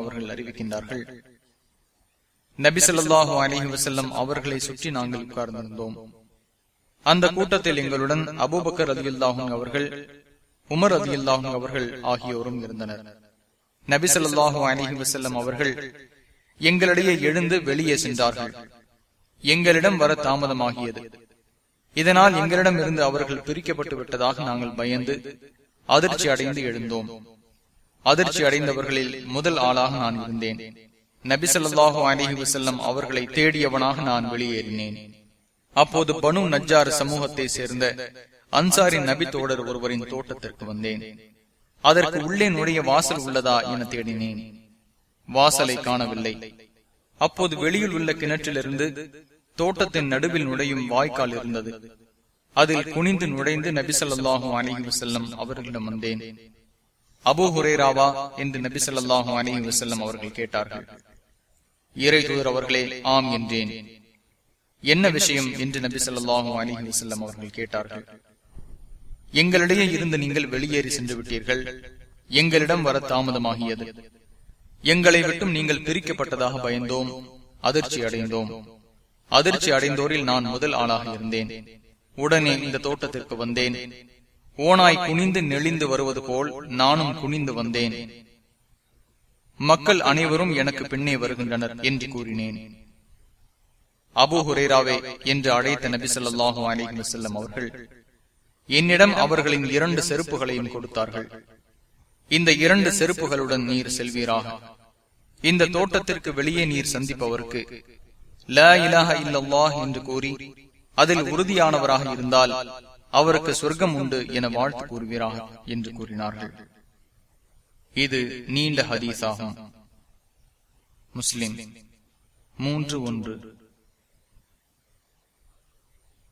அவர்கள் அறிவிக்கின்றார்கள். நபிசல்லாஹு ஸல்லல்லாஹு வசல்லம் அவர்களை சுற்றி நாங்கள் உட்கார்ந்திருந்தோம். அந்த கூட்டத்தில் எங்களுடன் அபூபக்கர் ரலியல்லாஹு அவர்கள் உமர் ரலியல்லாஹு அவர்கள் ஆகியோரும் இருந்தனர். நபிசல்லாஹு ஸல்லல்லாஹு வசல்லம் அவர்கள் எங்களிடையே எழுந்து வெளியே சென்றார்கள். எங்களிடம் வர தாமதமாகியது. இதனால் எங்களிடம் இருந்து அவர்கள் பிரிக்கப்பட்டு விட்டதாக நாங்கள் பயந்து அதிர்ச்சி அடைந்து எழுந்தோம். அதிர்ச்சி அடைந்தவர்களில் முதல் ஆளாக நான் இருந்தேன். நபிசல்லாஹு அலிஹி செல்லம் அவர்களை தேடியவனாக நான் வெளியேறினேன். அப்போது பனு நஜ்ஜார் சமூகத்தை சேர்ந்த அன்சாரின் நபி தோடர் ஒருவரின் தோட்டத்திற்கு வந்தேன். அதற்கு உள்ளே நுழைய வாசல் உள்ளதா என தேடினேன். வாசலை காணவில்லை. அப்போது வெளியில் உள்ள கிணற்றிலிருந்து தோட்டத்தின் நடுவில் நுழையும் வாய்க்கால் இருந்தது. அதில் குனிந்து நுழைந்து நபிசல்லாஹும் ஸல்லல்லாஹு அலைஹி அவர்களிடம் வந்தேன். அபு ஹுரேராவா என்று நபிசல்லாஹும் ஸல்லல்லாஹு அலைஹி அவர்கள் கேட்டார்கள். இறை தூதர் அவர்களே ஆம் என்றேன். என்ன விஷயம் என்று நபி ஸல்லல்லாஹு அலைஹி வஸல்லம் அவர்கள் கேட்டார்கள். எங்களிடையே இருந்து நீங்கள் வெளியேறி சென்று விட்டீர்கள். எங்களிடம் வர தாமதமாகியது. எங்களை விட்டும் நீங்கள் பிரிக்கப்பட்டதாக பயந்தோம். அதிர்ச்சி அடைந்தோம் அதிர்ச்சி அடைந்தோரில் நான் முதல் ஆளாக இருந்தேன். உடனே இந்த தோட்டத்திற்கு வந்தேன். ஓனாய் குனிந்து நெளிந்து வருவது போல் நானும் குனிந்து வந்தேன். மக்கள் அனைவரும் எனக்கு பின்னே வருகின்றனர் என்று கூறினேன். அபு ஹுரேராவே என்று அழைத்த நபி சொல்லாஹு அலிஹி செல்லம் அவர்கள் என்னிடம் அவர்களின் இரண்டு செருப்புகளையும் கொடுத்தார்கள். இந்த இரண்டு செருப்புகளுடன் நீர் செல்வீராக. இந்த தோட்டத்திற்கு வெளியே நீர் சந்திப்பவருக்கு லா இலாஹ இல்லல்லாஹ் என்று கூறி அதில் உறுதியானவராக இருந்தால் அவருக்கு சொர்க்கம் உண்டு என வாழ்த்து கூறுகிறார் என்று கூறினார்கள். இது நீண்ட ஹதீஸாகும். முஸ்லிம் மூன்று ஒன்று.